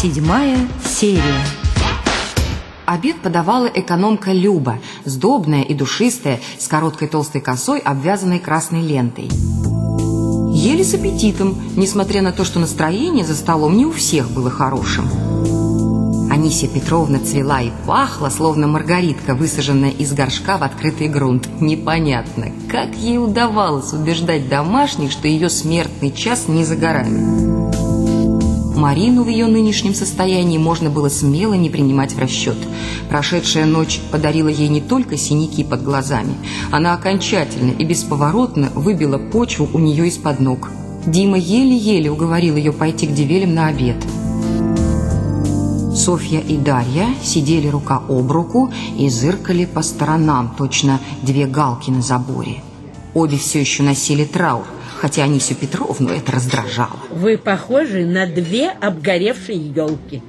Седьмая серия. Обед подавала экономка Люба, сдобная и душистая, с короткой толстой косой, обвязанной красной лентой. Ели с аппетитом, несмотря на то, что настроение за столом не у всех было хорошим. Анисия Петровна цвела и пахла, словно маргаритка, высаженная из горшка в открытый грунт. Непонятно, как ей удавалось убеждать домашних, что ее смертный час не за горами. Марину в ее нынешнем состоянии можно было смело не принимать в расчет. Прошедшая ночь подарила ей не только синяки под глазами, она окончательно и бесповоротно выбила почву у нее из-под ног. Дима еле-еле уговорил ее пойти к Девелям на обед. Софья и Дарья сидели рука об руку и зыркали по сторонам, точно две галки на заборе. Обе все еще носили траур, хотя Анисию Петровну это раздражало. Вы похожи на две обгоревшие елки.